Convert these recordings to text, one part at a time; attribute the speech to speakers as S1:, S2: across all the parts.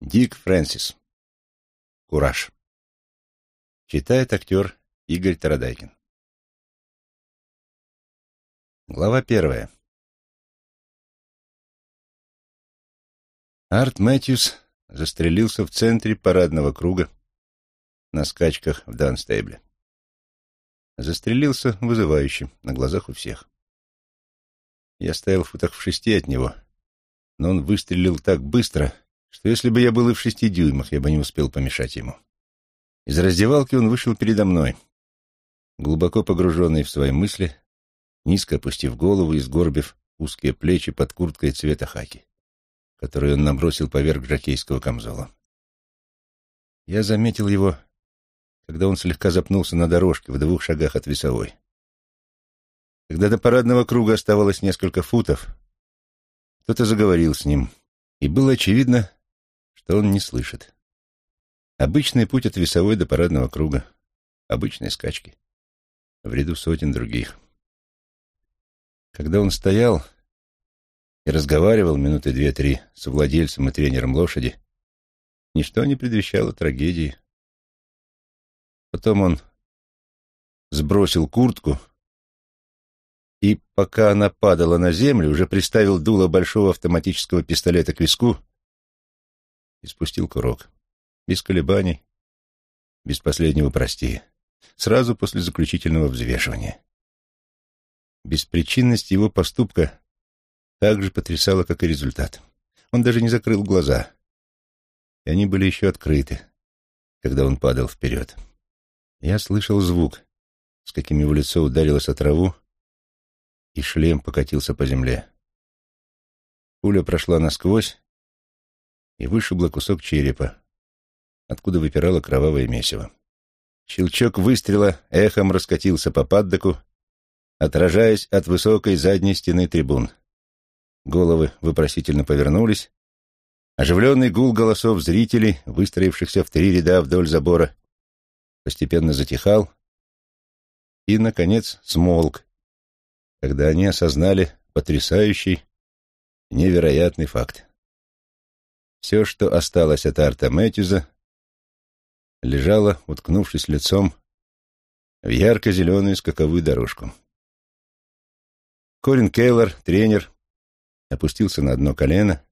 S1: Дик Фрэнсис. Кураж. Читает актер Игорь Тарадайкин. Глава первая. Арт Мэтьюс застрелился в центре парадного круга на скачках в Данстейбле. Застрелился вызывающе, на глазах у всех. Я стоял в футах в шести от него, но он выстрелил так быстро, что если бы я был и в шести дюймах, я бы не успел помешать ему. Из раздевалки он вышел передо мной, глубоко погруженный в свои мысли, низко опустив голову и сгорбив узкие плечи под курткой цвета хаки, которую он набросил поверх жакейского камзола. Я заметил его, когда он слегка запнулся на дорожке в двух шагах от весовой. Когда до парадного круга оставалось несколько футов, кто-то заговорил с ним, и было очевидно, что он не слышит. Обычный путь от весовой до парадного круга, обычные скачки, в ряду сотен других. Когда он стоял и разговаривал минуты две-три с владельцем и тренером лошади, ничто не предвещало трагедии. Потом он сбросил куртку и, пока она падала на землю, уже приставил дуло большого автоматического пистолета к виску и спустил курок. Без колебаний, без последнего «прости», сразу после заключительного взвешивания. Беспричинность его поступка так же потрясала, как и результат. Он даже не закрыл глаза, и они были еще открыты, когда он падал вперед. Я слышал звук, с каким его лицо ударилось о траву, и шлем покатился по земле. Пуля прошла насквозь и вышибла кусок черепа, откуда выпирало кровавое месиво. Щелчок выстрела эхом раскатился по паддоку, отражаясь от высокой задней стены трибун. Головы вопросительно повернулись. Оживленный гул голосов зрителей, выстроившихся в три ряда вдоль забора, постепенно затихал и, наконец, смолк, когда они осознали потрясающий, невероятный факт. Все, что осталось от Арта Мэтьюза, лежало, уткнувшись лицом в ярко-зеленую скаковую дорожку. Корин Кейлор, тренер, опустился на одно колено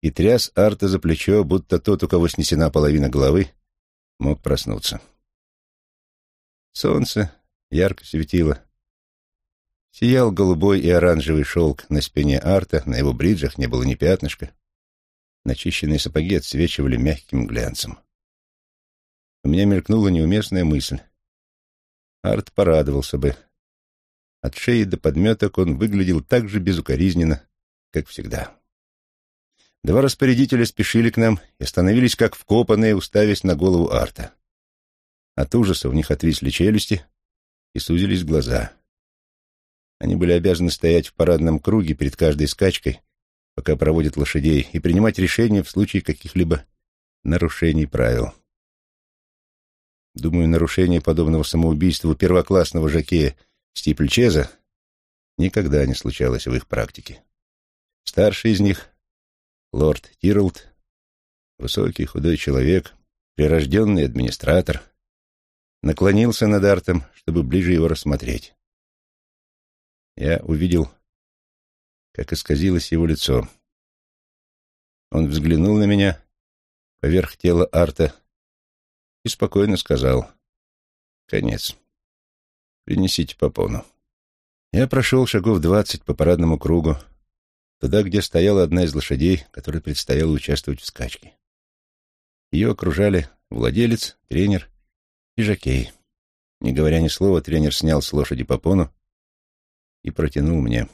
S1: и тряс Арта за плечо, будто тот, у кого снесена половина головы, мог проснуться. Солнце ярко светило Сиял голубой и оранжевый шелк на спине арта, на его бриджах не было ни пятнышка. Начищенные сапоги отсвечивали мягким глянцем. У меня мелькнула неуместная мысль. Арт порадовался бы. От шеи до подметок он выглядел так же безукоризненно, как всегда. Два распорядителя спешили к нам и остановились как вкопанные, уставясь на голову Арта. От ужаса у них отвисли челюсти и сузились глаза. Они были обязаны стоять в парадном круге перед каждой скачкой, пока проводят лошадей, и принимать решения в случае каких-либо нарушений правил. Думаю, нарушение подобного самоубийству первоклассного жокея Стипльчеза никогда не случалось в их практике. Старший из них, лорд Тирлд, высокий худой человек, прирожденный администратор, наклонился над Артом, чтобы ближе его рассмотреть я увидел, как исказилось его лицо. Он взглянул на меня поверх тела Арта и спокойно сказал «Конец. Принесите попону». Я прошел шагов двадцать по парадному кругу, туда, где стояла одна из лошадей, которой предстояло участвовать в скачке. Ее окружали владелец, тренер и жокей. Не говоря ни слова, тренер снял с лошади попону и протянул мне.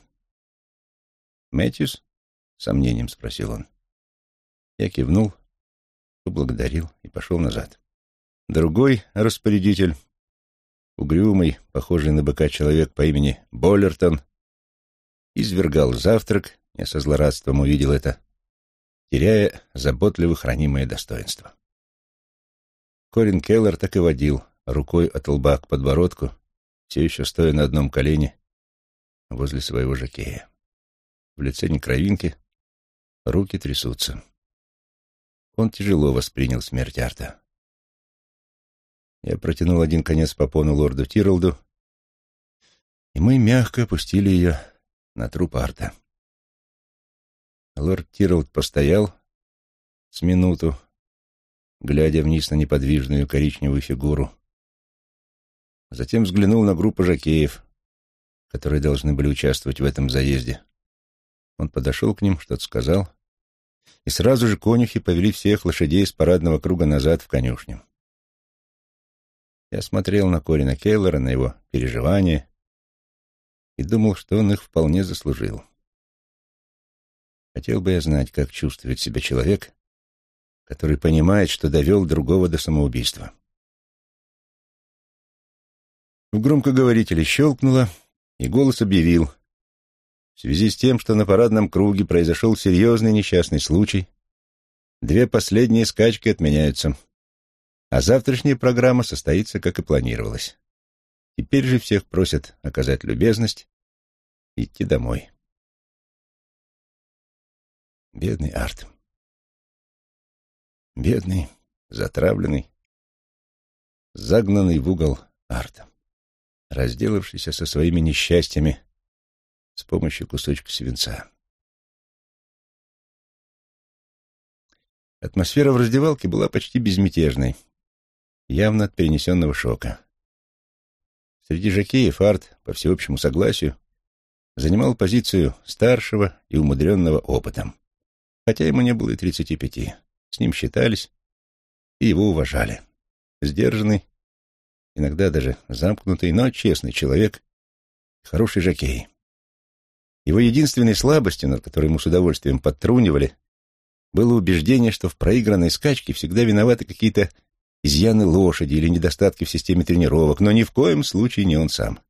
S1: «Мэтьюс?» — сомнением спросил он. Я кивнул, поблагодарил и пошел назад. Другой распорядитель, угрюмый, похожий на быка человек по имени Боллертон, извергал завтрак, я со злорадством увидел это, теряя заботливо хранимое достоинство. Корин Келлер так и водил, рукой от лба к подбородку, все еще стоя на одном колене возле своего жакея. В лице не кровинки, руки трясутся. Он тяжело воспринял смерть Арта. Я протянул один конец попону лорду Тиролду, и мы мягко опустили ее на труп Арта. Лорд Тиролд постоял с минуту, глядя вниз на неподвижную коричневую фигуру. Затем взглянул на группу жакеев, которые должны были участвовать в этом заезде. Он подошел к ним, что-то сказал, и сразу же конюхи повели всех лошадей с парадного круга назад в конюшню. Я смотрел на Корина Кейлора, на его переживания, и думал, что он их вполне заслужил. Хотел бы я знать, как чувствует себя человек, который понимает, что довел другого до самоубийства. В громкоговорителе щелкнуло, и голос объявил. В связи с тем, что на парадном круге произошел серьезный несчастный случай, две последние скачки отменяются а завтрашняя программа состоится, как и планировалось. Теперь же всех просят оказать любезность идти домой. Бедный Арт. Бедный, затравленный, загнанный в угол Арт, разделавшийся со своими несчастьями с помощью кусочка свинца. Атмосфера в раздевалке была почти безмятежной явно от перенесенного шока. Среди жокеев Арт, по всеобщему согласию, занимал позицию старшего и умудренного опытом, хотя ему не было и тридцати пяти. С ним считались и его уважали. Сдержанный, иногда даже замкнутый, но честный человек, хороший жокей. Его единственной слабостью, над которой ему с удовольствием подтрунивали, было убеждение, что в проигранной скачке всегда виноваты какие-то изъяны лошади или недостатки в системе тренировок, но ни в коем случае не он сам.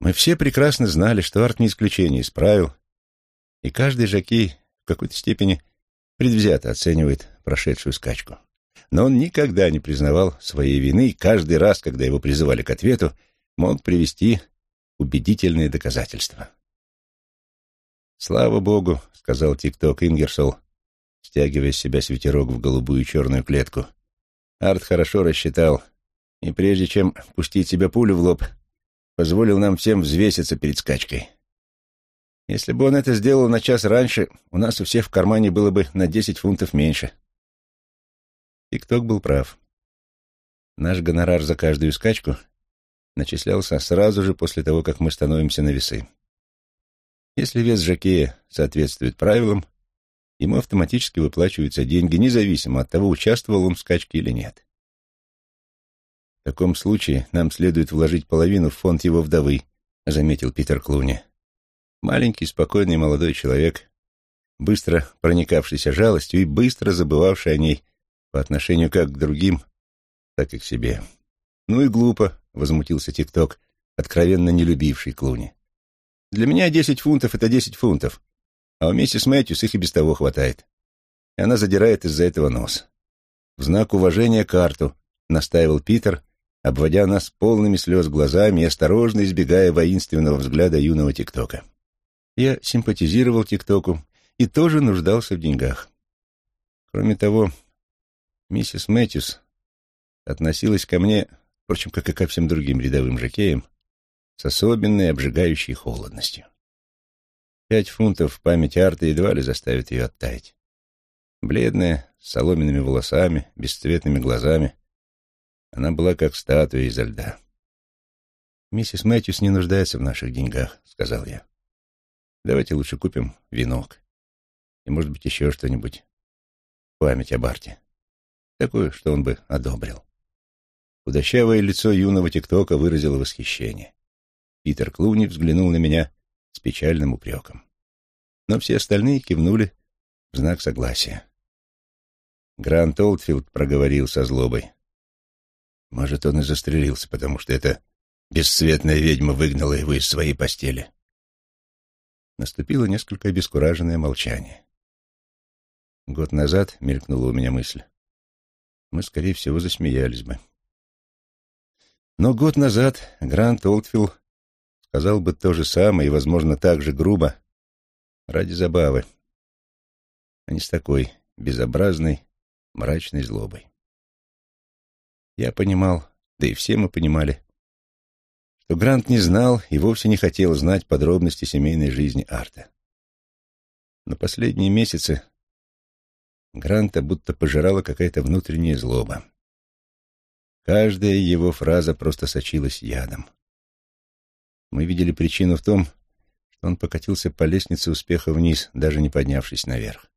S1: Мы все прекрасно знали, что Арт не исключение из правил, и каждый жокей в какой-то степени предвзято оценивает прошедшую скачку. Но он никогда не признавал своей вины, и каждый раз, когда его призывали к ответу, мог привести убедительные доказательства. «Слава богу», — сказал тикток Ингерсол, стягивая с себя свитерок в голубую черную клетку. Арт хорошо рассчитал, и прежде чем пустить себе пулю в лоб, позволил нам всем взвеситься перед скачкой. Если бы он это сделал на час раньше, у нас у всех в кармане было бы на десять фунтов меньше. Тикток был прав. Наш гонорар за каждую скачку начислялся сразу же после того, как мы становимся на весы. Если вес жокея соответствует правилам, ему автоматически выплачиваются деньги, независимо от того, участвовал он в скачке или нет. В таком случае нам следует вложить половину в фонд его вдовы, заметил Питер Клуни. Маленький, спокойный молодой человек, быстро проникавшийся жалостью и быстро забывавший о ней по отношению как к другим, так и к себе. «Ну и глупо», — возмутился ТикТок, откровенно не любивший Клуни. «Для меня десять фунтов — это десять фунтов, а у миссис Мэтьюс их и без того хватает. И она задирает из-за этого нос. В знак уважения карту, настаивал Питер, обводя нас полными слез глазами и осторожно избегая воинственного взгляда юного ТикТока. Я симпатизировал ТикТоку и тоже нуждался в деньгах. Кроме того, миссис Мэтьюс относилась ко мне, впрочем, как и ко всем другим рядовым жокеям, с особенной обжигающей холодностью. Пять фунтов в память Арта едва ли заставит ее оттаять. Бледная, с соломенными волосами, бесцветными глазами, она была как статуя изо льда. «Миссис Мэтьюс не нуждается в наших деньгах», — сказал я. «Давайте лучше купим венок. И, может быть, еще что-нибудь в память об Арте. Такое, что он бы одобрил». Худощавое лицо юного тиктока выразило восхищение. Питер Клуни взглянул на меня с печальным упреком. Но все остальные кивнули в знак согласия. Грант Олдфилд проговорил со злобой. Может, он и застрелился, потому что эта бесцветная ведьма выгнала его из своей постели. Наступило несколько обескураженное молчание. Год назад, мелькнула у меня мысль, мы, скорее всего, засмеялись бы. Но год назад Грант Олдфилд сказал бы то же самое и, возможно, так же грубо, ради забавы, а не с такой безобразной, мрачной злобой. Я понимал, да и все мы понимали, что Грант не знал и вовсе не хотел знать подробности семейной жизни Арта. Но последние месяцы Гранта будто пожирала какая-то внутренняя злоба. Каждая его фраза просто сочилась ядом. Мы видели причину в том, что он покатился по лестнице успеха вниз, даже не поднявшись наверх.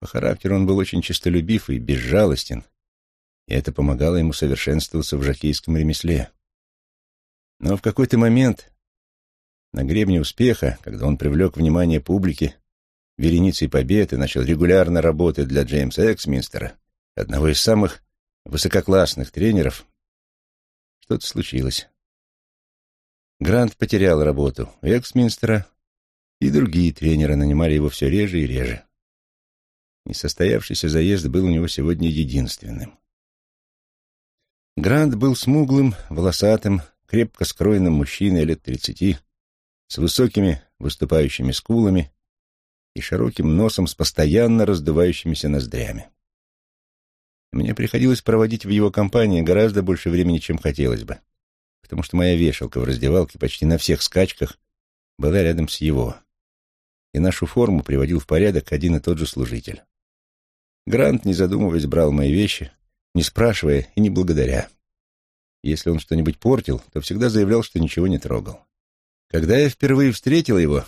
S1: По характеру он был очень честолюбив и безжалостен, и это помогало ему совершенствоваться в жокейском ремесле. Но в какой-то момент, на гребне успеха, когда он привлек внимание публики, вереницей побед и начал регулярно работать для Джеймса Эксминстера, одного из самых высококлассных тренеров, что-то случилось. Грант потерял работу у Эксминстера, и другие тренеры нанимали его все реже и реже. Несостоявшийся заезд был у него сегодня единственным. Грант был смуглым, волосатым, крепко скроенным мужчиной лет тридцати, с высокими выступающими скулами и широким носом с постоянно раздувающимися ноздрями. Мне приходилось проводить в его компании гораздо больше времени, чем хотелось бы, потому что моя вешалка в раздевалке почти на всех скачках была рядом с его, и нашу форму приводил в порядок один и тот же служитель. Грант, не задумываясь, брал мои вещи, не спрашивая и не благодаря. Если он что-нибудь портил, то всегда заявлял, что ничего не трогал. Когда я впервые встретил его,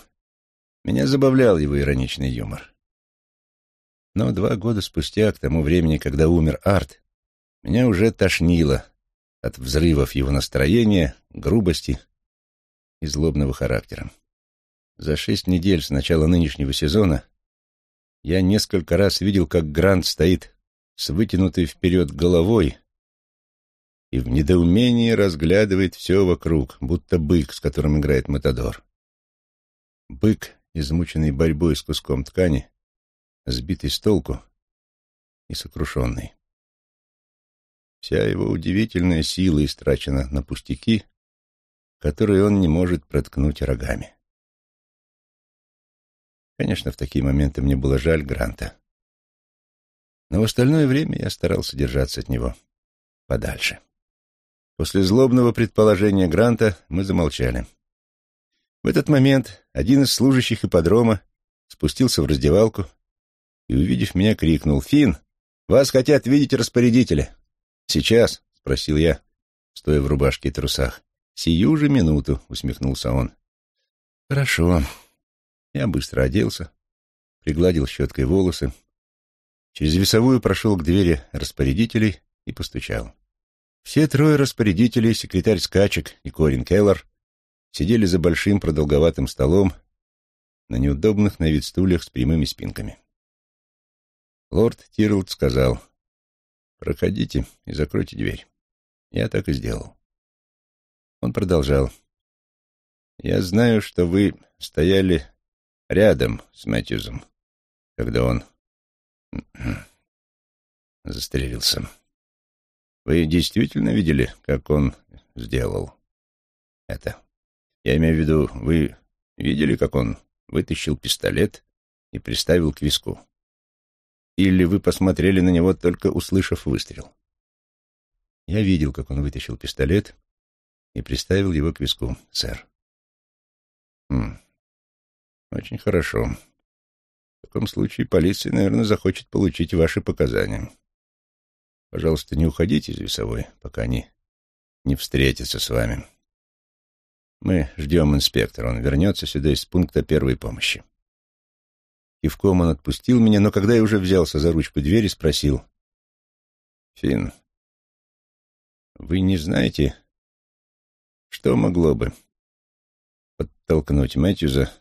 S1: меня забавлял его ироничный юмор. Но два года спустя, к тому времени, когда умер Арт, меня уже тошнило от взрывов его настроения, грубости и злобного характера. За шесть недель с начала нынешнего сезона я несколько раз видел, как Грант стоит с вытянутой вперед головой и в недоумении разглядывает все вокруг, будто бык, с которым играет Матадор. Бык измученный борьбой с куском ткани, сбитый с толку и сокрушенный. Вся его удивительная сила истрачена на пустяки, которые он не может проткнуть рогами. Конечно, в такие моменты мне было жаль Гранта. Но в остальное время я старался держаться от него подальше. После злобного предположения Гранта мы замолчали. В этот момент один из служащих ипподрома спустился в раздевалку и, увидев меня, крикнул «Фин, вас хотят видеть распорядители!» «Сейчас?» — спросил я, стоя в рубашке и трусах. «Сию же минуту», — усмехнулся он. «Хорошо». Я быстро оделся, пригладил щеткой волосы, через весовую прошел к двери распорядителей и постучал. Все трое распорядителей, секретарь скачек и Корин Келлер, сидели за большим продолговатым столом на неудобных на вид стульях с прямыми спинками. Лорд Тирлд сказал, «Проходите и закройте дверь». Я так и сделал. Он продолжал, «Я знаю, что вы стояли рядом с Мэтьюзом, когда он застрелился. Вы действительно видели, как он сделал это?» Я имею в виду, вы видели, как он вытащил пистолет и приставил к виску? Или вы посмотрели на него, только услышав выстрел? Я видел, как он вытащил пистолет и приставил его к виску, сэр. Хм. Очень хорошо. В таком случае полиция, наверное, захочет получить ваши показания. Пожалуйста, не уходите из весовой, пока они не встретятся с вами. Мы ждем инспектора. Он вернется сюда из пункта первой помощи. Кивком он отпустил меня, но когда я уже взялся за ручку двери, спросил. «Финн, вы не знаете, что могло бы подтолкнуть Мэтьюза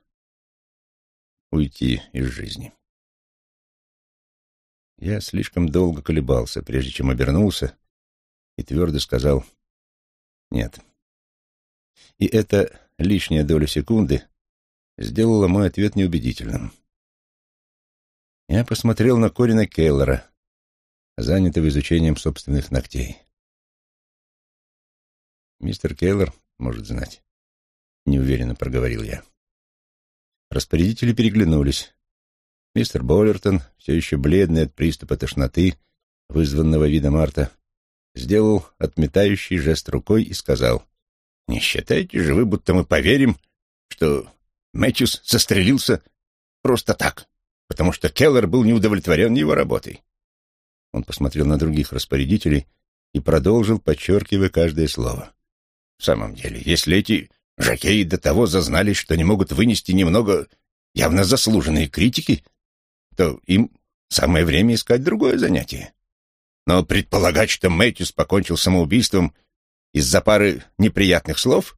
S1: уйти из жизни?» Я слишком долго колебался, прежде чем обернулся, и твердо сказал «нет». И эта лишняя доля секунды сделала мой ответ неубедительным. Я посмотрел на Корина Кейлора, занятого изучением собственных ногтей. «Мистер Кейлор может знать», — неуверенно проговорил я. Распорядители переглянулись. Мистер Боллертон, все еще бледный от приступа тошноты, вызванного видом Арта, сделал отметающий жест рукой и сказал, «Не считайте же вы, будто мы поверим, что Мэтьюс застрелился просто так, потому что Келлер был неудовлетворен его работой». Он посмотрел на других распорядителей и продолжил, подчеркивая каждое слово. «В самом деле, если эти жакеи до того зазнались, что не могут вынести немного явно заслуженные критики, то им самое время искать другое занятие. Но предполагать, что Мэтьюс покончил самоубийством из-за пары неприятных слов,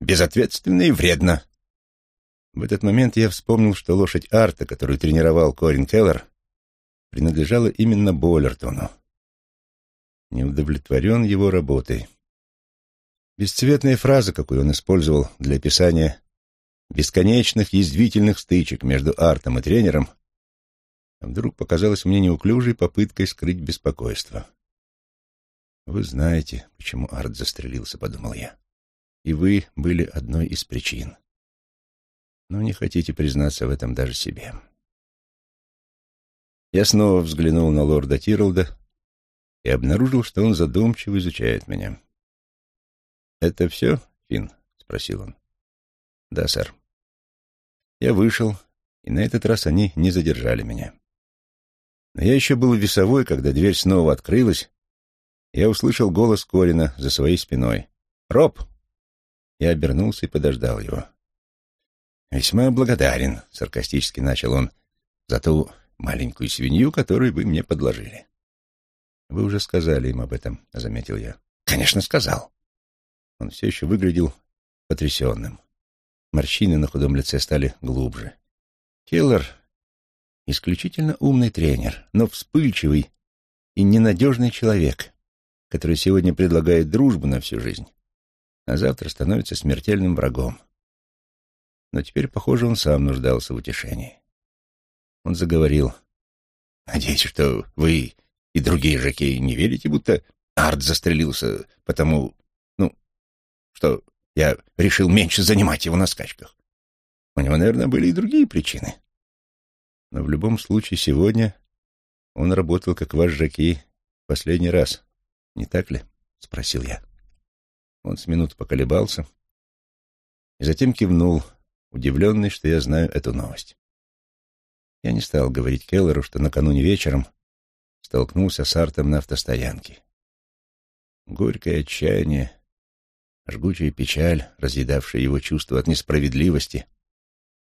S1: безответственно и вредно. В этот момент я вспомнил, что лошадь Арта, которую тренировал Корин Келлер, принадлежала именно Боллертону. Не удовлетворен его работой. Бесцветная фраза, какую он использовал для описания бесконечных язвительных стычек между Артом и тренером, вдруг показалась мне неуклюжей попыткой скрыть беспокойство. «Вы знаете, почему Арт застрелился», — подумал я. «И вы были одной из причин. Но не хотите признаться в этом даже себе». Я снова взглянул на лорда Тирлда и обнаружил, что он задумчиво изучает меня. «Это все, Финн?» — спросил он. «Да, сэр». Я вышел, и на этот раз они не задержали меня. Но я еще был весовой, когда дверь снова открылась, я услышал голос Корина за своей спиной. «Роб!» Я обернулся и подождал его. «Весьма благодарен», — саркастически начал он, — «за ту маленькую свинью, которую вы мне подложили». «Вы уже сказали им об этом», — заметил я. «Конечно, сказал». Он все еще выглядел потрясенным. Морщины на худом лице стали глубже. Келлер — исключительно умный тренер, но вспыльчивый и ненадежный человек, который сегодня предлагает дружбу на всю жизнь, а завтра становится смертельным врагом. Но теперь, похоже, он сам нуждался в утешении. Он заговорил. «Надеюсь, что вы и другие жокеи не верите, будто Арт застрелился, потому, ну, что я решил меньше занимать его на скачках. У него, наверное, были и другие причины. Но в любом случае сегодня он работал как ваш жокей последний раз, не так ли? — спросил я. Он с минут поколебался и затем кивнул, удивленный, что я знаю эту новость. Я не стал говорить Келлеру, что накануне вечером столкнулся с Артом на автостоянке. Горькое отчаяние Жгучая печаль, разъедавшая его чувство от несправедливости,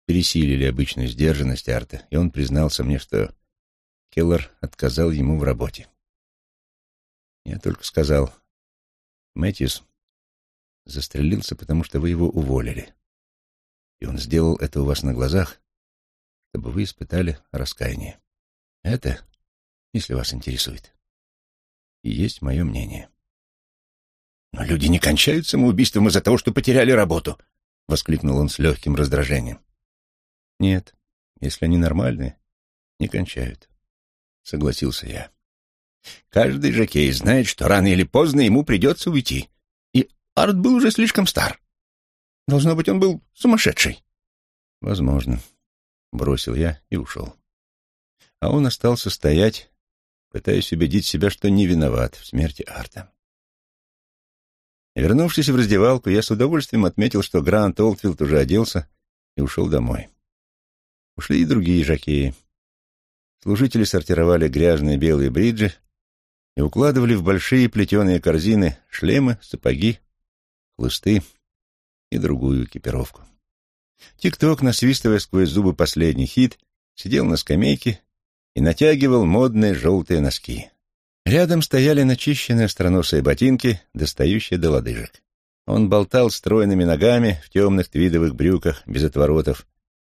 S1: пересилили обычную сдержанность Арта, и он признался мне, что Келлер отказал ему в работе. Я только сказал, Мэтьюс застрелился, потому что вы его уволили. И он сделал это у вас на глазах, чтобы вы испытали раскаяние. Это, если вас интересует, и есть мое мнение. «Но люди не кончают самоубийством из-за того, что потеряли работу!» — воскликнул он с легким раздражением. «Нет, если они нормальные, не кончают», — согласился я. «Каждый жокей знает, что рано или поздно ему придется уйти. И Арт был уже слишком стар. Должно быть, он был сумасшедший». «Возможно», — бросил я и ушел. А он остался стоять, пытаясь убедить себя, что не виноват в смерти Арта. Вернувшись в раздевалку, я с удовольствием отметил, что Грант Олдфилд уже оделся и ушел домой. Ушли и другие жакеи. Служители сортировали грязные белые бриджи и укладывали в большие плетеные корзины шлемы, сапоги, хлысты и другую экипировку. Тик-ток, насвистывая сквозь зубы последний хит, сидел на скамейке и натягивал модные желтые носки. Рядом стояли начищенные остроносые ботинки, достающие до лодыжек. Он болтал стройными ногами в темных твидовых брюках без отворотов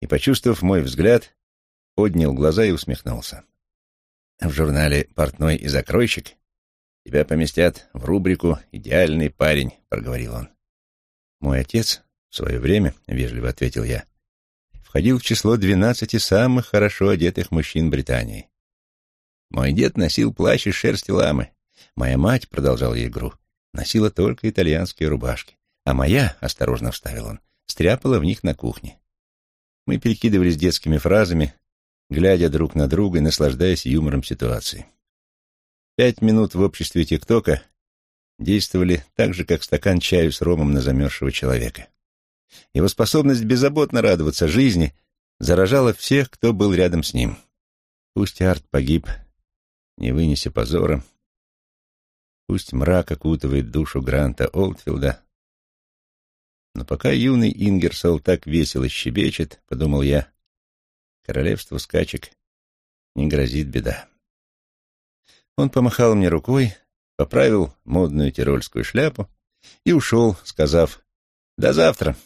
S1: и, почувствовав мой взгляд, поднял глаза и усмехнулся. В журнале «Портной и закройщик» тебя поместят в рубрику «Идеальный парень», — проговорил он. Мой отец в свое время, — вежливо ответил я, — входил в число двенадцати самых хорошо одетых мужчин Британии. Мой дед носил плащ из шерсти ламы. Моя мать, — продолжал я игру, — носила только итальянские рубашки. А моя, — осторожно вставил он, — стряпала в них на кухне. Мы перекидывались детскими фразами, глядя друг на друга и наслаждаясь юмором ситуации. Пять минут в обществе ТикТока действовали так же, как стакан чаю с ромом на замерзшего человека. Его способность беззаботно радоваться жизни заражала всех, кто был рядом с ним. Пусть Арт погиб, не вынеся позора, пусть мрак окутывает душу Гранта Олдфилда, но пока юный Ингерсол так весело щебечет, подумал я, королевству скачек не грозит беда. Он помахал мне рукой, поправил модную тирольскую шляпу и ушел, сказав «До завтра».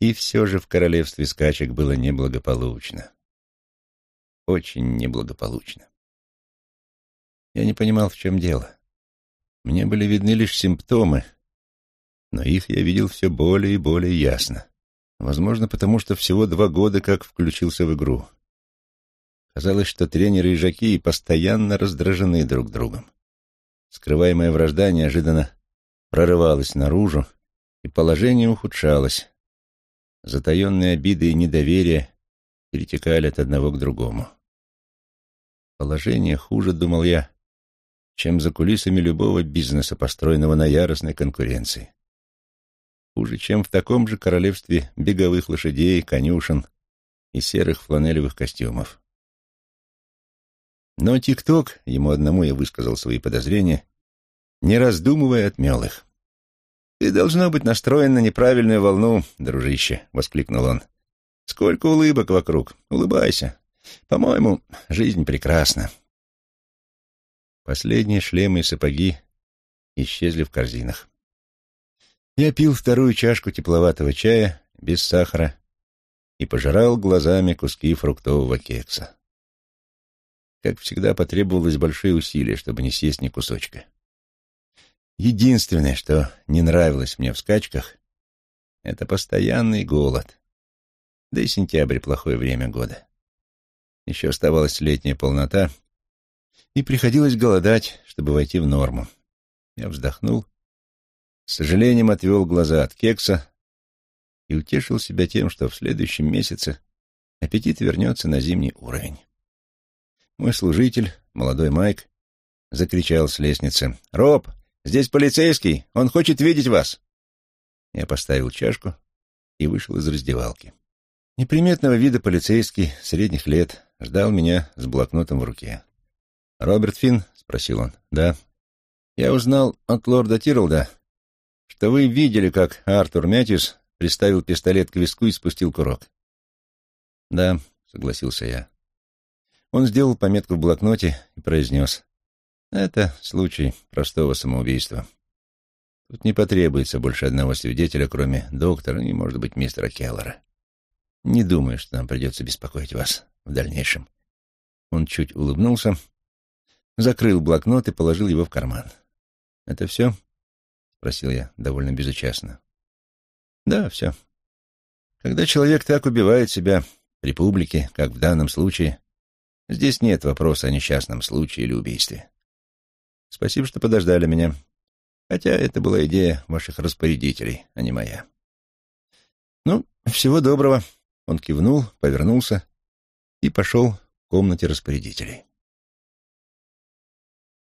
S1: И все же в королевстве скачек было неблагополучно. Очень неблагополучно. Я не понимал, в чем дело. Мне были видны лишь симптомы, но их я видел все более и более ясно. Возможно, потому что всего два года как включился в игру. Казалось, что тренеры и жаки постоянно раздражены друг другом. Скрываемая вражда неожиданно прорывалась наружу, и положение ухудшалось. Затаенные обиды и недоверие перетекали от одного к другому. Положение хуже, думал я, чем за кулисами любого бизнеса, построенного на яростной конкуренции. Хуже, чем в таком же королевстве беговых лошадей, конюшен и серых фланелевых костюмов. Но ТикТок, ему одному я высказал свои подозрения, не раздумывая отмел их. «Ты должно быть настроен на неправильную волну, дружище», — воскликнул он. «Сколько улыбок вокруг. Улыбайся. По-моему, жизнь прекрасна». Последние шлемы и сапоги исчезли в корзинах. Я пил вторую чашку тепловатого чая без сахара и пожирал глазами куски фруктового кекса. Как всегда, потребовалось большие усилия, чтобы не съесть ни кусочка. Единственное, что не нравилось мне в скачках, это постоянный голод. Да и сентябрь — плохое время года. Еще оставалась летняя полнота, и приходилось голодать, чтобы войти в норму. Я вздохнул, с сожалением отвел глаза от кекса и утешил себя тем, что в следующем месяце аппетит вернется на зимний уровень. Мой служитель, молодой Майк, закричал с лестницы. «Роб, здесь полицейский! Он хочет видеть вас!» Я поставил чашку и вышел из раздевалки. Неприметного вида полицейский, средних лет, ждал меня с блокнотом в руке. «Роберт Финн?» — спросил он. «Да». «Я узнал от лорда Тирлда, что вы видели, как Артур Мятьюс приставил пистолет к виску и спустил курок». «Да», — согласился я. Он сделал пометку в блокноте и произнес. «Это случай простого самоубийства. Тут не потребуется больше одного свидетеля, кроме доктора и, может быть, мистера Келлера. Не думаю, что нам придется беспокоить вас в дальнейшем». Он чуть улыбнулся, закрыл блокнот и положил его в карман. «Это все?» — спросил я довольно безучастно. «Да, все. Когда человек так убивает себя при публике, как в данном случае, Здесь нет вопроса о несчастном случае или убийстве. Спасибо, что подождали меня. Хотя это была идея ваших распорядителей, а не моя. Ну, всего доброго. Он кивнул, повернулся и пошел в комнате распорядителей.